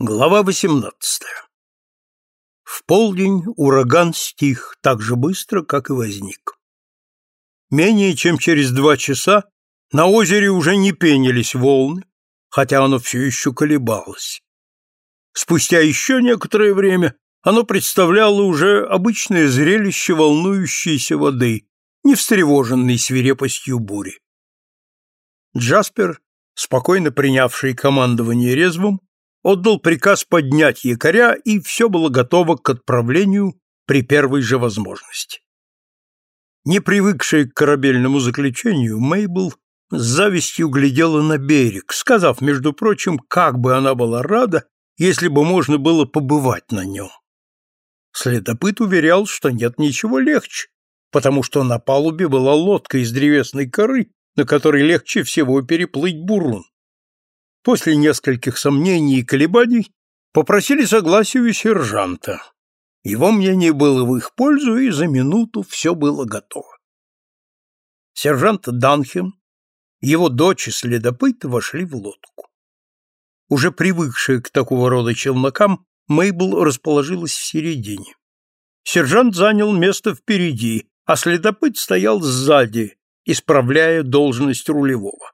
Глава 18. В полдень ураган стих так же быстро, как и возник. Менее чем через два часа на озере уже не пенились волны, хотя оно все еще колебалось. Спустя еще некоторое время оно представляло уже обычное зрелище волнующейся воды, не встревоженной свирепостью бури. Джаспер, спокойно принявший командование резвым, отдал приказ поднять якоря, и все было готово к отправлению при первой же возможности. Не привыкшая к корабельному заключению, Мейбл с завистью глядела на берег, сказав, между прочим, как бы она была рада, если бы можно было побывать на нем. Следопыт уверял, что нет ничего легче, потому что на палубе была лодка из древесной коры, на которой легче всего переплыть бурун после нескольких сомнений и колебаний попросили согласия у сержанта. Его мнение было в их пользу, и за минуту все было готово. Сержант Данхем, его дочь и следопыт вошли в лодку. Уже привыкшая к такого рода челнокам, Мейбл расположилась в середине. Сержант занял место впереди, а следопыт стоял сзади, исправляя должность рулевого.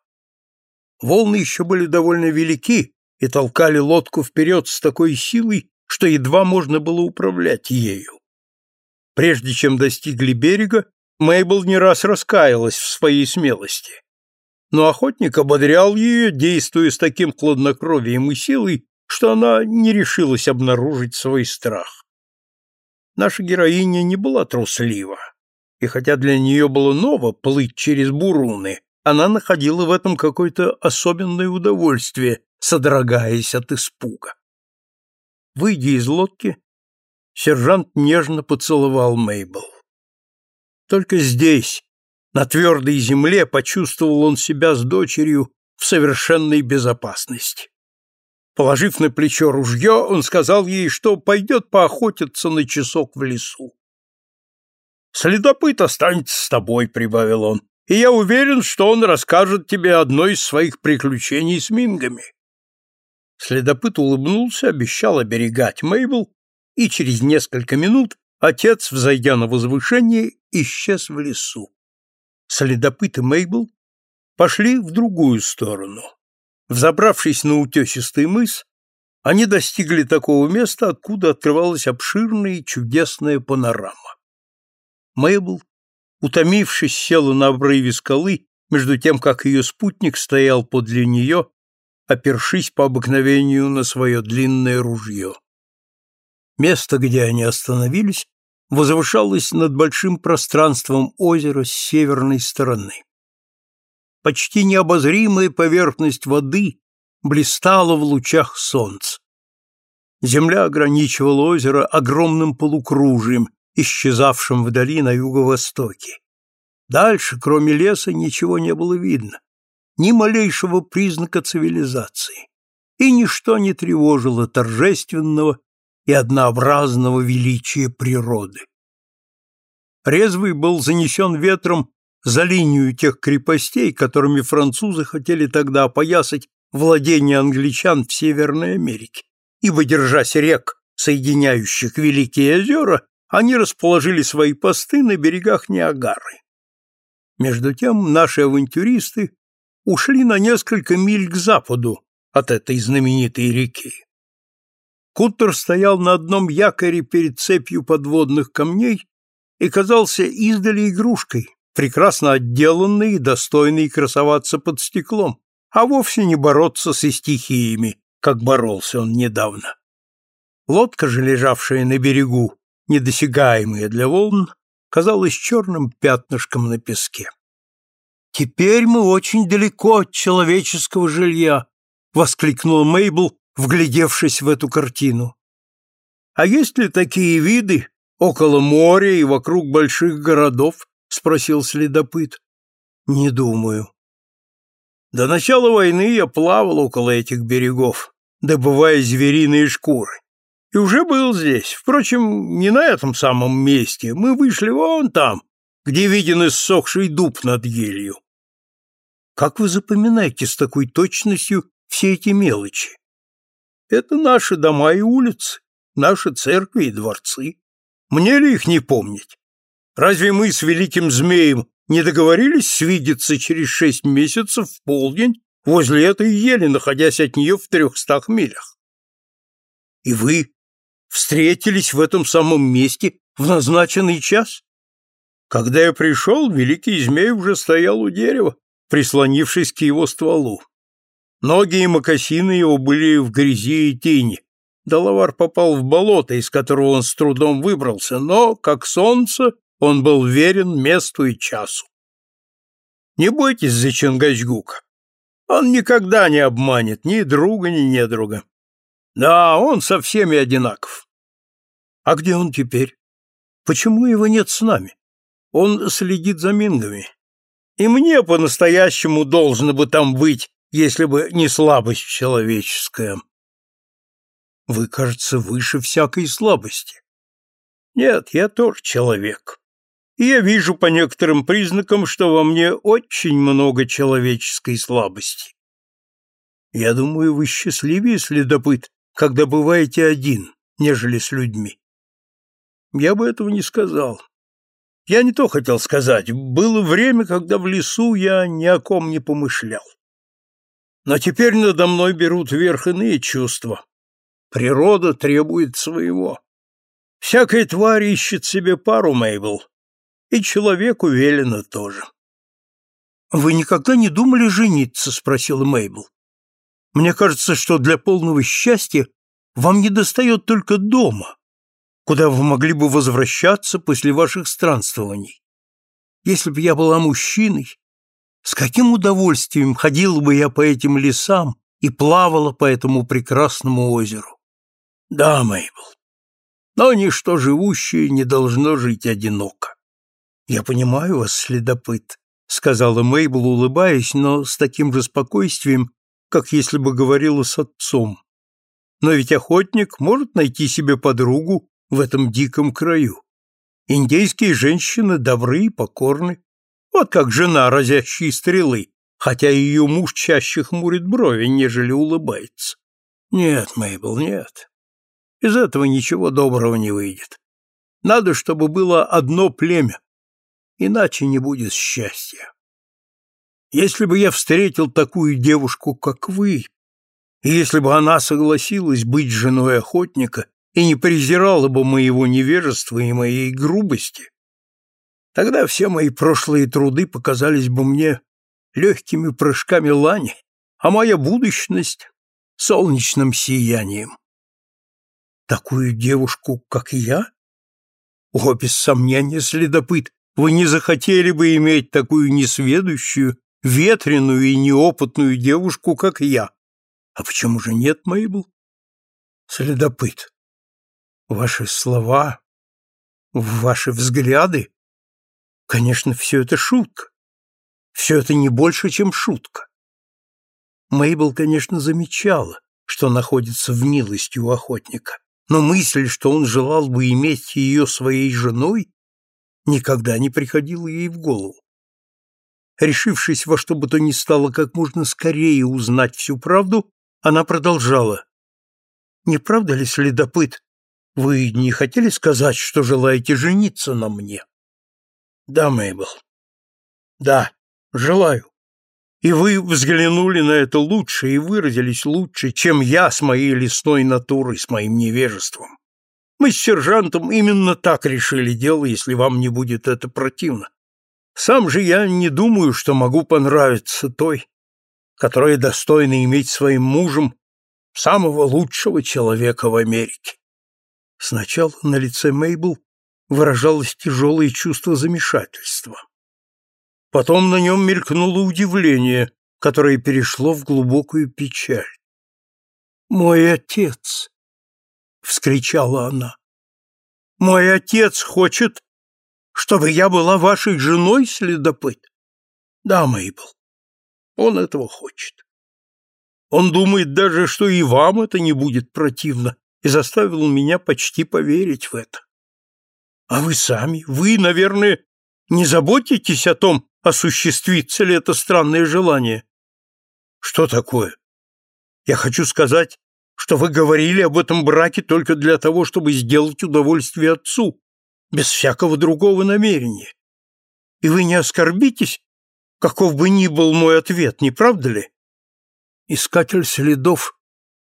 Волны еще были довольно велики и толкали лодку вперед с такой силой, что едва можно было управлять ею. Прежде чем достигли берега, Мейбл не раз раскаялась в своей смелости. Но охотник ободрял ее, действуя с таким хладнокровием и силой, что она не решилась обнаружить свой страх. Наша героиня не была труслива, и хотя для нее было ново плыть через буруны, она находила в этом какое-то особенное удовольствие, содрогаясь от испуга. Выйдя из лодки, сержант нежно поцеловал Мейбл. Только здесь, на твердой земле, почувствовал он себя с дочерью в совершенной безопасности. Положив на плечо ружье, он сказал ей, что пойдет поохотиться на часок в лесу. «Следопыт останется с тобой», — прибавил он и я уверен, что он расскажет тебе одно из своих приключений с мингами. Следопыт улыбнулся, обещал оберегать Мейбл, и через несколько минут отец, взойдя на возвышение, исчез в лесу. Следопыт и Мейбл пошли в другую сторону. Взобравшись на утесистый мыс, они достигли такого места, откуда открывалась обширная и чудесная панорама. Мейбл утомившись, села на обрыве скалы, между тем, как ее спутник стоял подле нее, опершись по обыкновению на свое длинное ружье. Место, где они остановились, возвышалось над большим пространством озера с северной стороны. Почти необозримая поверхность воды блистала в лучах солнца. Земля ограничивала озеро огромным полукружием, исчезавшим вдали на юго-востоке. Дальше, кроме леса, ничего не было видно, ни малейшего признака цивилизации, и ничто не тревожило торжественного и однообразного величия природы. Резвый был занесен ветром за линию тех крепостей, которыми французы хотели тогда опоясать владения англичан в Северной Америке, ибо, держась рек, соединяющих Великие озера, они расположили свои посты на берегах Ниагары. Между тем наши авантюристы ушли на несколько миль к западу от этой знаменитой реки. Куттер стоял на одном якоре перед цепью подводных камней и казался издали игрушкой, прекрасно отделанной и достойной красоваться под стеклом, а вовсе не бороться со стихиями, как боролся он недавно. Лодка же, лежавшая на берегу, недосягаемая для волн, казалась черным пятнышком на песке. «Теперь мы очень далеко от человеческого жилья», — воскликнула Мейбл, вглядевшись в эту картину. «А есть ли такие виды около моря и вокруг больших городов?» — спросил следопыт. «Не думаю». До начала войны я плавал около этих берегов, добывая звериные шкуры и уже был здесь. Впрочем, не на этом самом месте. Мы вышли вон там, где виден иссохший дуб над елью. Как вы запоминаете с такой точностью все эти мелочи? Это наши дома и улицы, наши церкви и дворцы. Мне ли их не помнить? Разве мы с великим змеем не договорились свидеться через шесть месяцев в полдень возле этой ели, находясь от нее в трехстах милях? И вы встретились в этом самом месте в назначенный час? Когда я пришел, великий змей уже стоял у дерева, прислонившись к его стволу. Ноги и мокасины его были в грязи и тени. Далавар попал в болото, из которого он с трудом выбрался, но, как солнце, он был верен месту и часу. Не бойтесь за Чингачгука. Он никогда не обманет ни друга, ни недруга. Да, он со всеми одинаков. А где он теперь? Почему его нет с нами? Он следит за мингами. И мне по-настоящему должно бы там быть, если бы не слабость человеческая. Вы, кажется, выше всякой слабости. Нет, я тоже человек. И я вижу по некоторым признакам, что во мне очень много человеческой слабости. Я думаю, вы счастливее, следопыт, когда бываете один, нежели с людьми. Я бы этого не сказал. Я не то хотел сказать. Было время, когда в лесу я ни о ком не помышлял. Но теперь надо мной берут верх иные чувства. Природа требует своего. Всякая тварь ищет себе пару, Мейбл. И человеку велено тоже. «Вы никогда не думали жениться?» — спросила Мейбл. «Мне кажется, что для полного счастья вам недостает только дома, куда вы могли бы возвращаться после ваших странствований. Если бы я была мужчиной, с каким удовольствием ходила бы я по этим лесам и плавала по этому прекрасному озеру. Да, Мейбл, но ничто живущее не должно жить одиноко. Я понимаю вас, следопыт, сказала Мейбл, улыбаясь, но с таким же спокойствием, как если бы говорила с отцом. Но ведь охотник может найти себе подругу в этом диком краю. Индейские женщины добры и покорны, вот как жена разящей стрелы, хотя ее муж чаще хмурит брови, нежели улыбается. Нет, Мейбл, нет. Из этого ничего доброго не выйдет. Надо, чтобы было одно племя, иначе не будет счастья. Если бы я встретил такую девушку, как вы, и если бы она согласилась быть женой охотника и не презирала бы моего невежества и моей грубости, тогда все мои прошлые труды показались бы мне легкими прыжками лани, а моя будущность — солнечным сиянием. Такую девушку, как я? О, без сомнения, следопыт, вы не захотели бы иметь такую несведущую, ветреную и неопытную девушку, как я. А почему же нет, Мейбл? Следопыт. Ваши слова, ваши взгляды, конечно, все это шутка. Все это не больше, чем шутка. Мейбл, конечно, замечала, что находится в милости у охотника, но мысль, что он желал бы иметь ее своей женой, никогда не приходила ей в голову. Решившись во что бы то ни стало как можно скорее узнать всю правду, она продолжала. «Не правда ли, следопыт, вы не хотели сказать, что желаете жениться на мне? Да, Мейбл. Да, желаю. И вы взглянули на это лучше и выразились лучше, чем я с моей лесной натурой, с моим невежеством. Мы с сержантом именно так решили дело, если вам не будет это противно. Сам же я не думаю, что могу понравиться той, которая достойна иметь своим мужем самого лучшего человека в Америке. Сначала на лице Мейбл выражалось тяжелое чувство замешательства. Потом на нем мелькнуло удивление, которое перешло в глубокую печаль. «Мой отец!» — вскричала она. «Мой отец хочет, чтобы я была вашей женой, следопыт?» «Да, Мейбл, он этого хочет. Он думает даже, что и вам это не будет противно, и заставил меня почти поверить в это. А вы сами, вы, наверное, не заботитесь о том, осуществится ли это странное желание? Что такое? Я хочу сказать, что вы говорили об этом браке только для того, чтобы сделать удовольствие отцу, без всякого другого намерения. И вы не оскорбитесь, каков бы ни был мой ответ, не правда ли? Искатель следов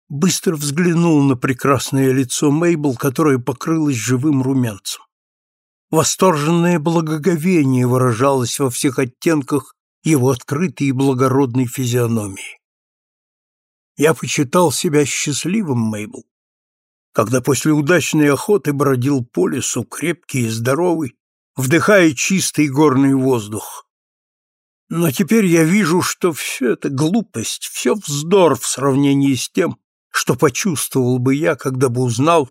быстро взглянул на прекрасное лицо Мейбл, которое покрылось живым румянцем. Восторженное благоговение выражалось во всех оттенках его открытой и благородной физиономии. Я почитал себя счастливым, Мейбл, когда после удачной охоты бродил по лесу, крепкий и здоровый, вдыхая чистый горный воздух. Но теперь я вижу, что все это глупость, все вздор в сравнении с тем, что почувствовал бы я, когда бы узнал,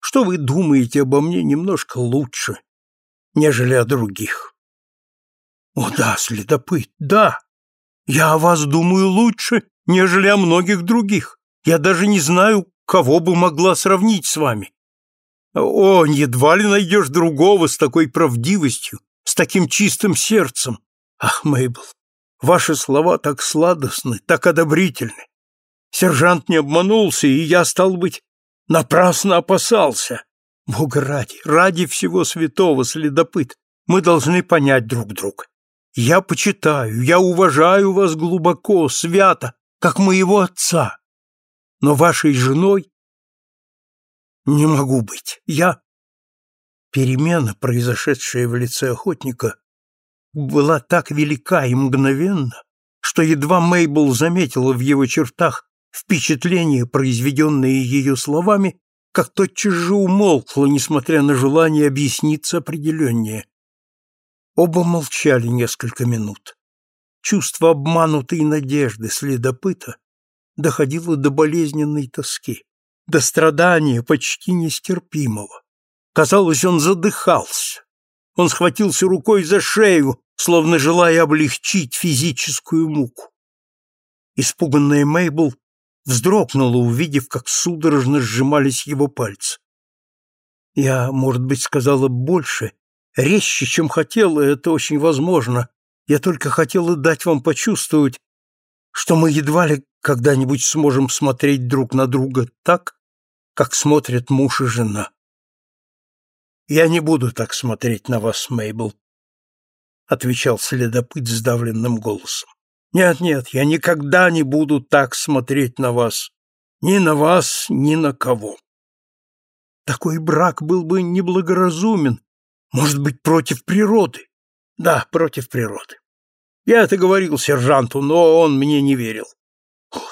что вы думаете обо мне немножко лучше, нежели о других. О да, следопыт, да, я о вас думаю лучше, нежели о многих других. Я даже не знаю, кого бы могла сравнить с вами. О, едва ли найдешь другого с такой правдивостью, с таким чистым сердцем. Ах, Мейбл, ваши слова так сладостны, так одобрительны. Сержант не обманулся, и я, стал быть, напрасно опасался. Бога ради, ради всего святого, следопыт, мы должны понять друг друга. Я почитаю, я уважаю вас глубоко, свято, как моего отца. Но вашей женой не могу быть. Я... Перемена, произошедшая в лице охотника, была так велика и мгновенна, что едва Мейбл заметила в его чертах впечатление, произведенное ее словами, как тотчас же умолкло, несмотря на желание объясниться определеннее. Оба молчали несколько минут. Чувство обманутой надежды следопыта доходило до болезненной тоски, до страдания почти нестерпимого. Казалось, он задыхался. Он схватился рукой за шею, словно желая облегчить физическую муку. Испуганная Мейбл вздрогнула, увидев, как судорожно сжимались его пальцы. Я, может быть, сказала больше, резче, чем хотела, это очень возможно, я только хотела дать вам почувствовать, что мы едва ли когда-нибудь сможем смотреть друг на друга так, как смотрят муж и жена. Я не буду так смотреть на вас, Мейбл, отвечал следопыт сдавленным голосом. Нет, нет, я никогда не буду так смотреть на вас. Ни на вас, ни на кого. Такой брак был бы неблагоразумен, может быть, против природы. Да, против природы. Я это говорил сержанту, но он мне не верил.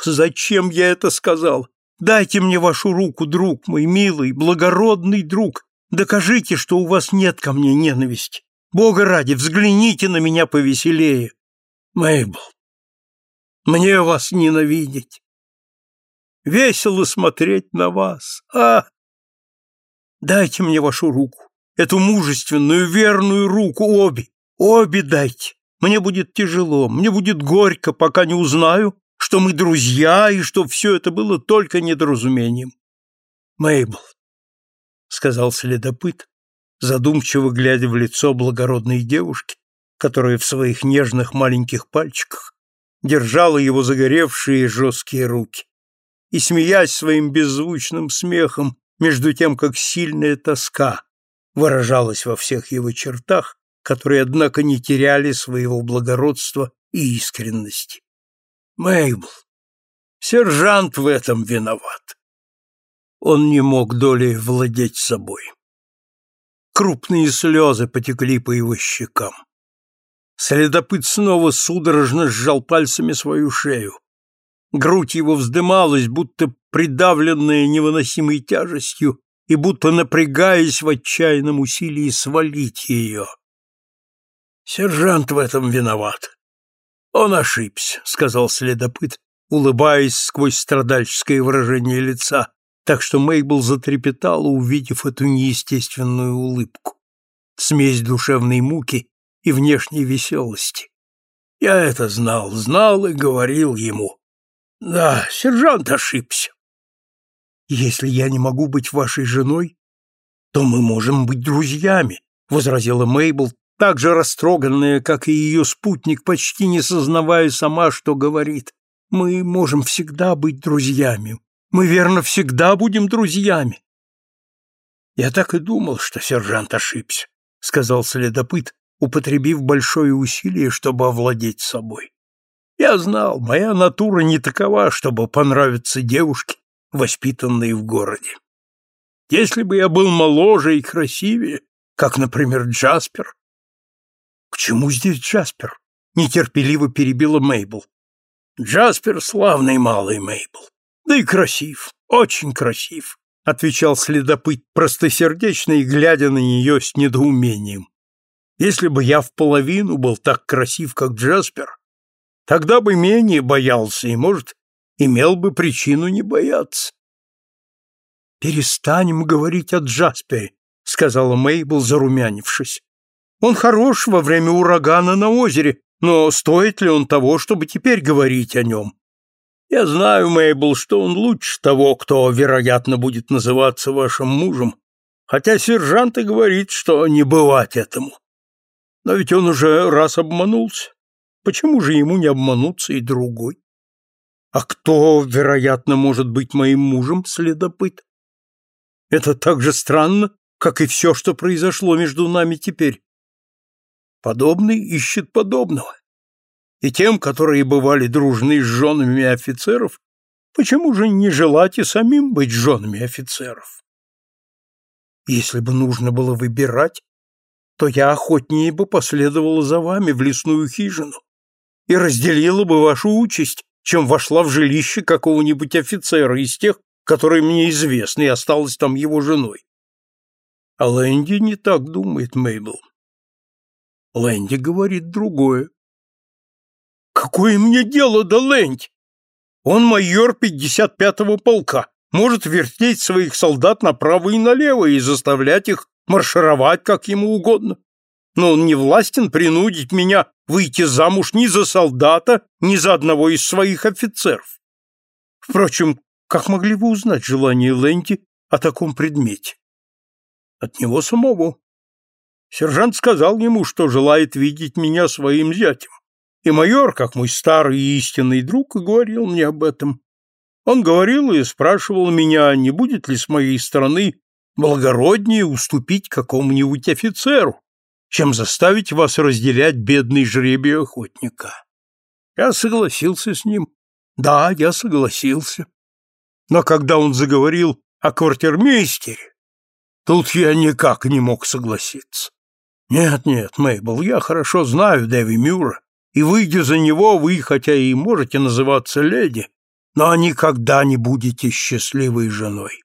Зачем я это сказал? Дайте мне вашу руку, друг мой, милый, благородный друг. Докажите, что у вас нет ко мне ненависти. Бога ради, взгляните на меня повеселее. Мейбл, мне вас ненавидеть. Весело смотреть на вас. А! Дайте мне вашу руку, эту мужественную, верную руку, обе, обе дайте. Мне будет тяжело, мне будет горько, пока не узнаю, что мы друзья и что все это было только недоразумением. Мейбл, — сказал следопыт, задумчиво глядя в лицо благородной девушки, которая в своих нежных маленьких пальчиках держала его загоревшие жесткие руки, и, смеясь своим беззвучным смехом, между тем, как сильная тоска выражалась во всех его чертах, которые, однако, не теряли своего благородства и искренности. Мейбл, сержант в этом виноват. Он не мог долей владеть собой. Крупные слезы потекли по его щекам. Следопыт снова судорожно сжал пальцами свою шею. Грудь его вздымалась, будто придавленная невыносимой тяжестью и будто напрягаясь в отчаянном усилии свалить ее. Сержант в этом виноват. Он ошибся, сказал следопыт, улыбаясь сквозь страдальческое выражение лица, так что Мейбл затрепетала, увидев эту неестественную улыбку. Смесь душевной муки и внешней веселости. Я это знал, знал и говорил ему. Да, сержант ошибся. Если я не могу быть вашей женой, то мы можем быть друзьями, возразила Мейбл, так же растроганная, как и ее спутник, почти не сознавая сама, что говорит. Мы можем всегда быть друзьями. Мы, верно, всегда будем друзьями. Я так и думал, что сержант ошибся, сказал следопыт, употребив большое усилие, чтобы овладеть собой. Я знал, моя натура не такова, чтобы понравиться девушке, воспитанной в городе. Если бы я был моложе и красивее, как, например, Джаспер. К чему здесь Джаспер? Нетерпеливо перебила Мейбл. Джаспер славный малый Мейбл. Да и красив, очень красив, отвечал следопыт простосердечно и глядя на нее с недоумением. Если бы я в половину был так красив, как Джаспер, тогда бы менее боялся и, может, имел бы причину не бояться. «Перестанем говорить о Джаспере», — сказала Мейбл, зарумянившись. «Он хорош во время урагана на озере, но стоит ли он того, чтобы теперь говорить о нем? Я знаю, Мейбл, что он лучше того, кто, вероятно, будет называться вашим мужем, хотя сержант и говорит, что не бывать этому. Но ведь он уже раз обманулся. Почему же ему не обмануться и другой? А кто, вероятно, может быть моим мужем, следопыт? Это так же странно, как и все, что произошло между нами теперь. Подобный ищет подобного. И тем, которые бывали дружны с женами офицеров, почему же не желать и самим быть женами офицеров? Если бы нужно было выбирать, то я охотнее бы последовала за вами в лесную хижину и разделила бы вашу участь, чем вошла в жилище какого-нибудь офицера из тех, который мне известна и осталась там его женой. А Лэнди не так думает, Мейбл. Лэнди говорит другое. Какое мне дело до Лэнди? Он майор 55-го полка, может вертеть своих солдат направо и налево и заставлять их маршировать как ему угодно. Но он не властен принудить меня выйти замуж ни за солдата, ни за одного из своих офицеров. Впрочем, как могли вы узнать желание Ленти о таком предмете? От него самого. Сержант сказал ему, что желает видеть меня своим зятем. И майор, как мой старый и истинный друг, говорил мне об этом. Он говорил и спрашивал меня, не будет ли с моей стороны благороднее уступить какому-нибудь офицеру, чем заставить вас разделять бедный жребий охотника. Я согласился с ним. Да, я согласился. Но когда он заговорил о квартирмейстере, тут я никак не мог согласиться. Нет, нет, Мейбл, я хорошо знаю Дэви Мюра, и, выйдя за него, вы, хотя и можете называться леди, но никогда не будете счастливой женой.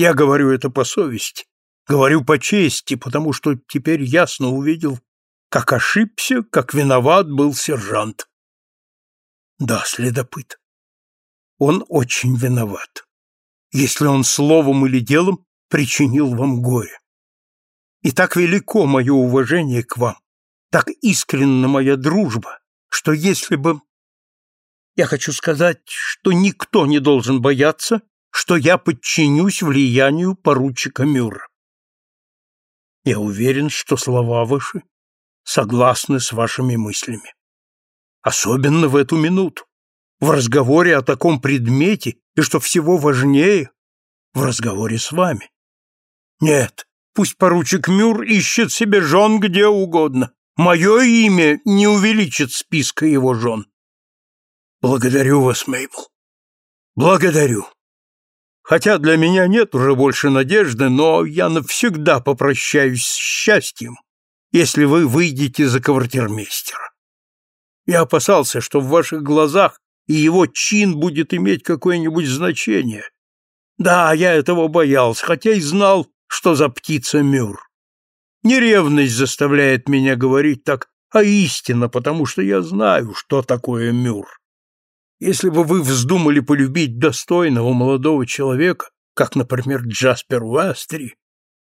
Я говорю это по совести, говорю по чести, потому что теперь ясно увидел, как ошибся, как виноват был сержант. Да, следопыт. Он очень виноват, если он словом или делом причинил вам горе. И так велико мое уважение к вам, так искренна моя дружба, что если бы... Я хочу сказать, что никто не должен бояться, что я подчинюсь влиянию поручика Мюра. Я уверен, что слова ваши согласны с вашими мыслями. Особенно в эту минуту в разговоре о таком предмете и, что всего важнее, в разговоре с вами. Нет, пусть поручик Мюр ищет себе жен где угодно. Мое имя не увеличит списка его жен. Благодарю вас, Мейбл. Благодарю. Хотя для меня нет уже больше надежды, но я навсегда попрощаюсь с счастьем, если вы выйдете за квартирмейстера. Я опасался, что в ваших глазах и его чин будет иметь какое-нибудь значение. Да, я этого боялся, хотя и знал, что за птица Мюр. Не ревность заставляет меня говорить так, а истина, потому что я знаю, что такое Мюр. Если бы вы вздумали полюбить достойного молодого человека, как, например, Джаспер Уэстри,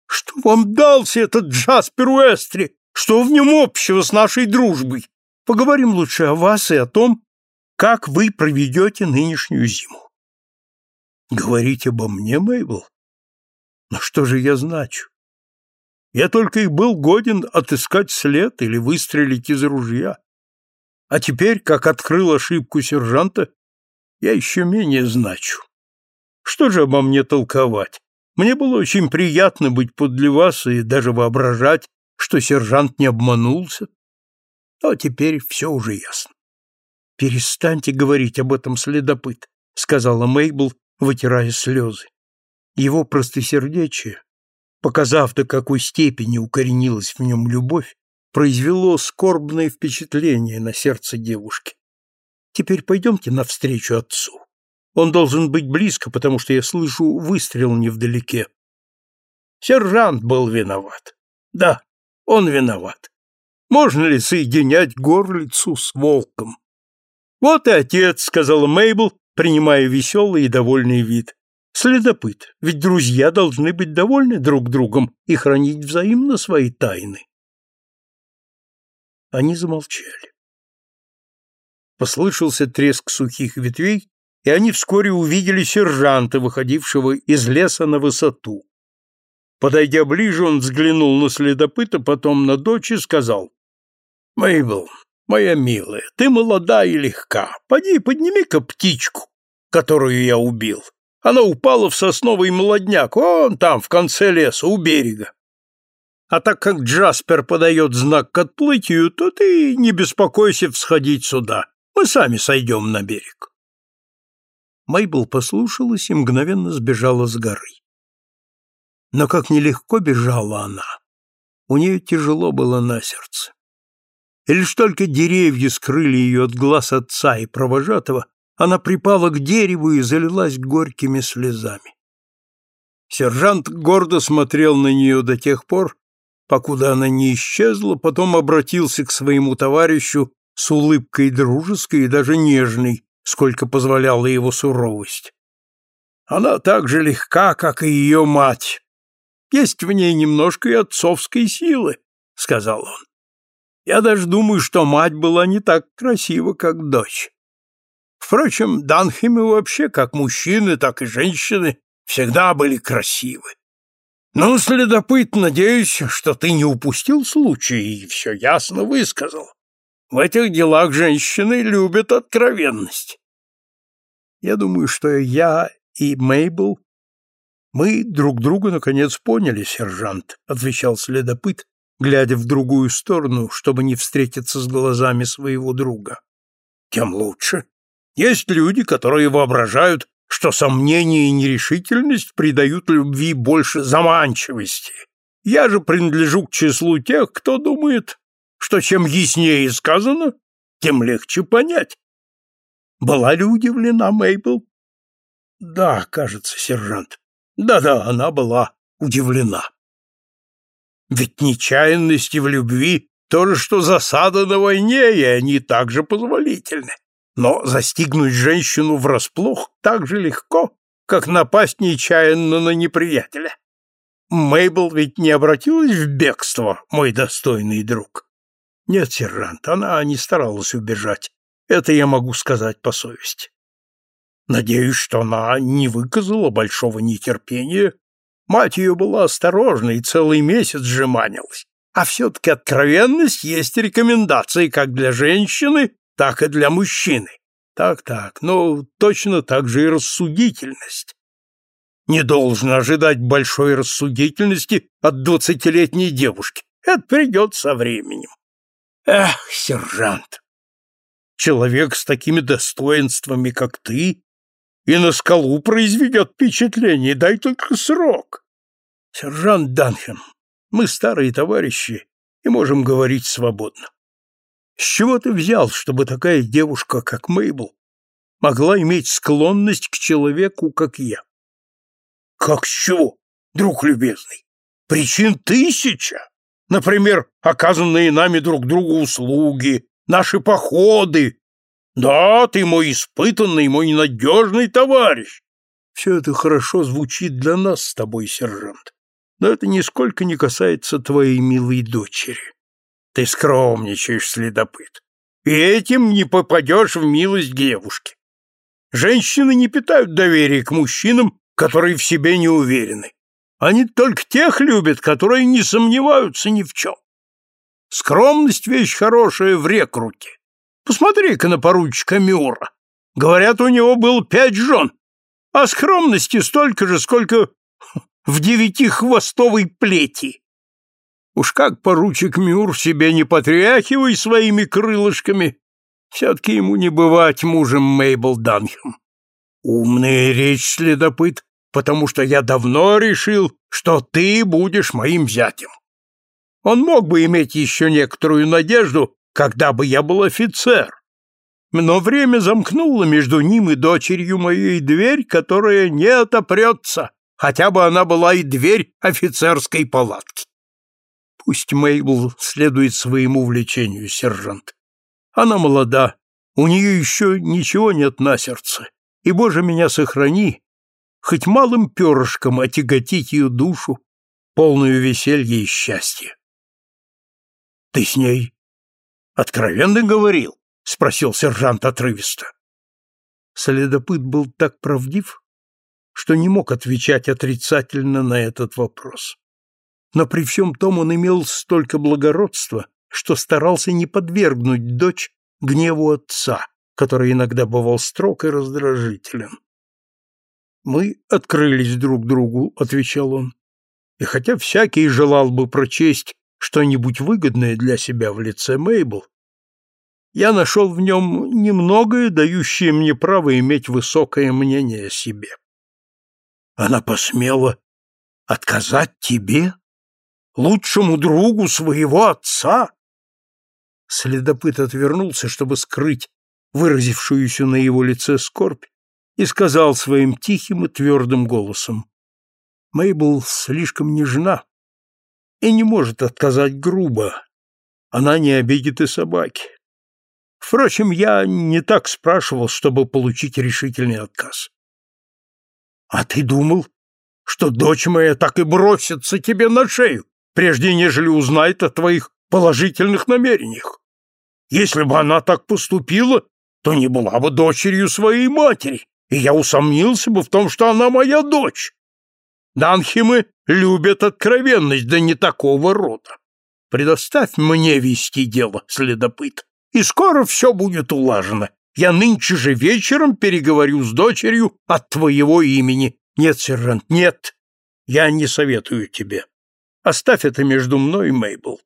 что вам дался этот Джаспер Уэстри? Что в нем общего с нашей дружбой? Поговорим лучше о вас и о том, как вы проведете нынешнюю зиму. Говорите обо мне, Мейбл? Но что же я значу? Я только и был годен отыскать след или выстрелить из ружья. А теперь, как открыл ошибку сержанта, я еще менее значу. Что же обо мне толковать? Мне было очень приятно быть подле вас и даже воображать, что сержант не обманулся. Но теперь все уже ясно. «Перестаньте говорить об этом, следопыт», — сказала Мейбл, вытирая слезы. Его простосердечие, показав до какой степени укоренилась в нем любовь, произвело скорбное впечатление на сердце девушки. «Теперь пойдемте навстречу отцу. Он должен быть близко, потому что я слышу выстрел невдалеке». Сержант был виноват. Да, он виноват. Можно ли соединять горлицу с волком? Вот и отец, сказала Мейбл, принимая веселый и довольный вид. Следопыт, ведь друзья должны быть довольны друг другом и хранить взаимно свои тайны. Они замолчали. Послышался треск сухих ветвей, и они вскоре увидели сержанта, выходившего из леса на высоту. Подойдя ближе, он взглянул на следопыта, потом на дочь и сказал, «Мейбл, моя милая, ты молода и легка. Поди, подними-ка птичку, которую я убил. Она упала в сосновый молодняк, вон там, в конце леса, у берега. А так как Джаспер подает знак к отплытию, то ты не беспокойся всходить сюда. Мы сами сойдем на берег. Мейбл послушалась и мгновенно сбежала с горы. Но как нелегко бежала она. У нее тяжело было на сердце. И лишь только деревья скрыли ее от глаз отца и провожатого, она припала к дереву и залилась горькими слезами. Сержант гордо смотрел на нее до тех пор, покуда она не исчезла, потом обратился к своему товарищу с улыбкой дружеской и даже нежной, сколько позволяла его суровость. Она так же легка, как и ее мать. Есть в ней немножко и отцовской силы, — сказал он. Я даже думаю, что мать была не так красива, как дочь. Впрочем, Данхемы вообще, как мужчины, так и женщины, всегда были красивы. Ну, следопыт, надеюсь, что ты не упустил случая и все ясно высказал. В этих делах женщины любят откровенность. Я думаю, что я и Мейбл мы друг друга наконец поняли, сержант, отвечал следопыт, глядя в другую сторону, чтобы не встретиться с глазами своего друга. Тем лучше. Есть люди, которые воображают, что сомнение и нерешительность придают любви больше заманчивости. Я же принадлежу к числу тех, кто думает, что чем яснее сказано, тем легче понять. Была ли удивлена Мейбл? Да, кажется, сержант. Да-да, она была удивлена. Ведь нечаянности в любви то же, что засада на войне, и они также позволительны. Но застигнуть женщину врасплох так же легко, как напасть нечаянно на неприятеля. Мейбл ведь не обратилась в бегство, мой достойный друг. Нет, сержант, она не старалась убежать. Это я могу сказать по совести. Надеюсь, что она не выказала большого нетерпения. Мать ее была осторожна и целый месяц жеманилась. А все-таки откровенность есть рекомендации как для женщины, так и для мужчины. Так-так, но точно так же и рассудительность. Не должно ожидать большой рассудительности от двадцатилетней девушки. Это придет со временем. Эх, сержант, человек с такими достоинствами, как ты, и на скалу произведет впечатление, дай только срок. Сержант Данхем, мы старые товарищи и можем говорить свободно. С чего ты взял, чтобы такая девушка, как Мейбл, могла иметь склонность к человеку, как я? Как с чего, друг любезный? Причин тысяча. Например, оказанные нами друг другу услуги, наши походы. Да, ты мой испытанный, мой надежный товарищ. Все это хорошо звучит для нас с тобой, сержант, но это нисколько не касается твоей милой дочери. Ты скромничаешь, следопыт, и этим не попадешь в милость девушки. Женщины не питают доверия к мужчинам, которые в себе не уверены. Они только тех любят, которые не сомневаются ни в чем. Скромность — вещь хорошая в рекруте. Посмотри-ка на поручика Мюра. Говорят, у него было пять жен. а скромности столько же, сколько в девятихвостовой плети. Уж как поручик Мюр себе не потряхивай своими крылышками, все-таки ему не бывать мужем Мейбл Данхем. Умная речь, следопыт, потому что я давно решил, что ты будешь моим зятем. Он мог бы иметь еще некоторую надежду, когда бы я был офицер. Но время замкнуло между ним и дочерью моей дверь, которая не отопрется, хотя бы она была и дверь офицерской палатки. Пусть Мейбл следует своему влечению, сержант. Она молода, у нее еще ничего нет на сердце, и, Боже, меня сохрани, хоть малым перышком отяготить ее душу, полную веселья и счастья. — Ты с ней откровенно говорил? — спросил сержант отрывисто. Следопыт был так правдив, что не мог отвечать отрицательно на этот вопрос но при всем том он имел столько благородства, что старался не подвергнуть дочь гневу отца, который иногда бывал строг и раздражителен. «Мы открылись друг другу», — отвечал он, «и хотя всякий желал бы прочесть что-нибудь выгодное для себя в лице Мейбл, я нашел в нем немногое, дающее мне право иметь высокое мнение о себе. Она посмела отказать тебе? Лучшему другу своего отца? Следопыт отвернулся, чтобы скрыть выразившуюся на его лице скорбь, и сказал своим тихим и твердым голосом. Мейбл слишком нежна и не может отказать грубо. Она не обидит и собаки. Впрочем, я не так спрашивал, чтобы получить решительный отказ. — А ты думал, что дочь моя так и бросится тебе на шею? Прежде нежели узнает о твоих положительных намерениях. Если бы она так поступила, то не была бы дочерью своей матери, и я усомнился бы в том, что она моя дочь. Данхимы любят откровенность, да не такого рода. Предоставь мне вести дело, следопыт, и скоро все будет улажено. Я нынче же вечером переговорю с дочерью от твоего имени. Нет, сержант, нет, я не советую тебе. Оставь это между мной и Мейбл.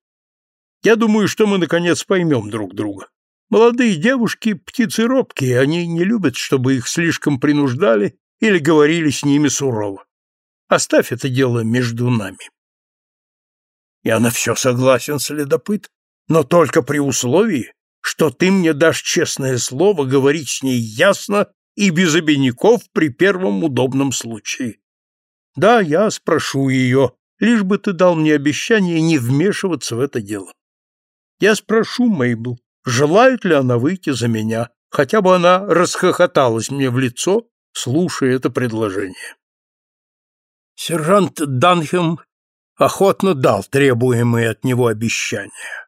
Я думаю, что мы, наконец, поймем друг друга. Молодые девушки — птицы робкие, они не любят, чтобы их слишком принуждали или говорили с ними сурово. Оставь это дело между нами. Я на все согласен, следопыт, но только при условии, что ты мне дашь честное слово говорить с ней ясно и без обиняков при первом удобном случае. Да, я спрошу ее, лишь бы ты дал мне обещание не вмешиваться в это дело. Я спрошу Мейбл, желает ли она выйти за меня, хотя бы она расхохоталась мне в лицо, слушая это предложение. Сержант Данхем охотно дал требуемые от него обещания.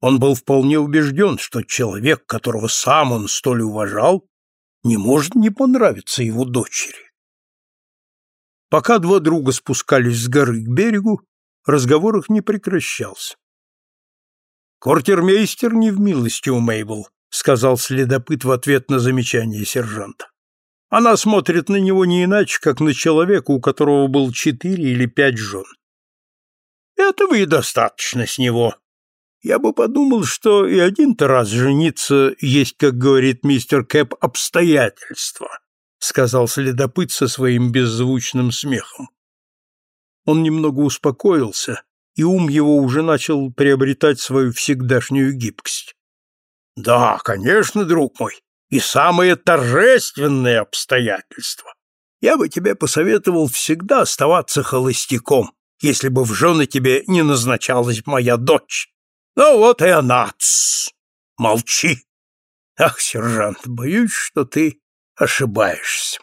Он был вполне убежден, что человек, которого сам он столь уважал, не может не понравиться его дочери. Пока два друга спускались с горы к берегу, разговор их не прекращался. «Квартирмейстер не в милости у Мейбл», — сказал следопыт в ответ на замечание сержанта. «Она смотрит на него не иначе, как на человека, у которого был четыре или пять жен. Этого и достаточно с него. Я бы подумал, что и один-то раз жениться есть, как говорит мистер Кэп, обстоятельства, сказал следопыт со своим беззвучным смехом. Он немного успокоился, и ум его уже начал приобретать свою всегдашнюю гибкость. Да, конечно, друг мой, и самые торжественные обстоятельства. Я бы тебе посоветовал всегда оставаться холостяком, если бы в жены тебе не назначалась моя дочь. Ну вот и она. Тс, молчи. Ах, сержант, боюсь, что ты ошибаешься.